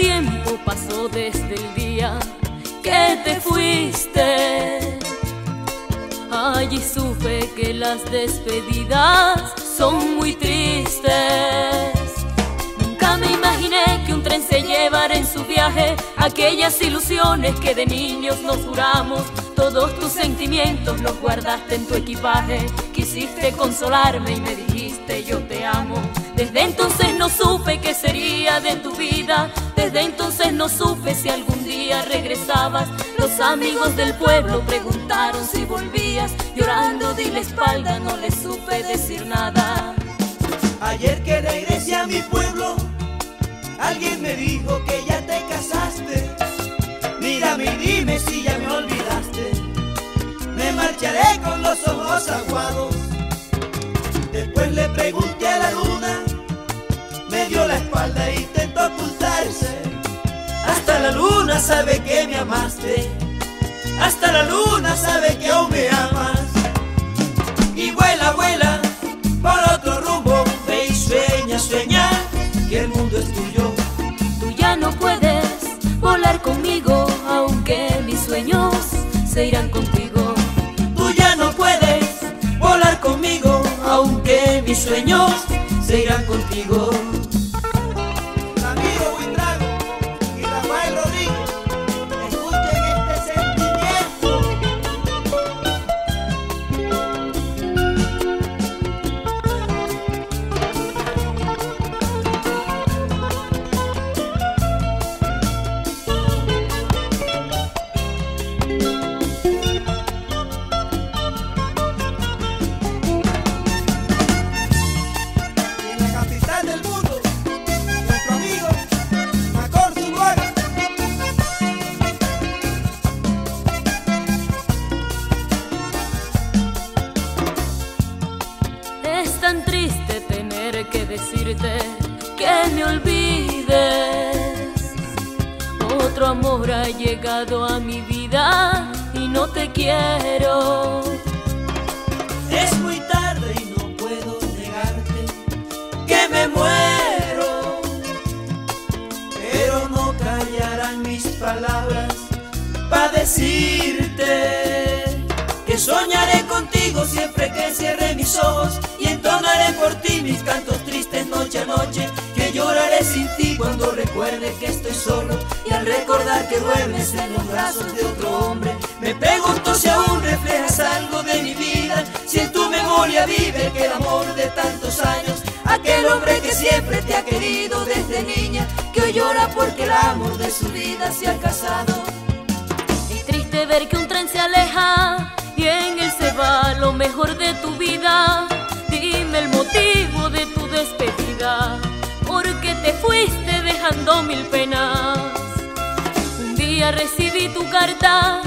tiempo pasó desde el día que te fuiste. Allí supe que las despedidas son muy tristes. Nunca me imaginé que un tren se llevara en su viaje aquellas ilusiones que de niños nos juramos. Todos tus sentimientos los guardaste en tu equipaje. Quisiste consolarme y me dijiste yo te amo. Desde entonces supe si algún día regresabas. Los amigos del pueblo preguntaron si volvías. Llorando di la espalda, no les supe decir nada. Ayer que regresé a mi pueblo, alguien me dijo que ya te casaste. Mírame y dime si ya me olvidaste. Me marcharé con los ojos aguados. Después le luna sabe que me amaste. Hasta la luna sabe que aún me amas. Y vuela, vuela por otro rumbo. Ve y sueña, sueña que el mundo es tuyo. Tú ya no puedes volar conmigo, aunque mis sueños se irán contigo. Tú ya no puedes volar conmigo, aunque mis sueños se irán contigo. Decirte que me olvides. Otro amor ha llegado a mi vida y no te quiero. Es muy tarde y no puedo negarte que me muero. Pero no callarán mis palabras para decirte que soñaré contigo siempre que cierre mis ojos y entonaré por ti mis cantos tristes noche a noche. Que lloraré sin ti cuando recuerde que estoy solo y al recordar que duermes en los brazos de otro hombre. Me pregunto si aún reflejas algo de mi vida, si en tu memoria vive aquel amor de tantos años, aquel hombre que siempre te ha querido desde niña, que hoy llora porque el amor de su vida se ha casado. Es triste ver que un tren se aleja recibí tu carta,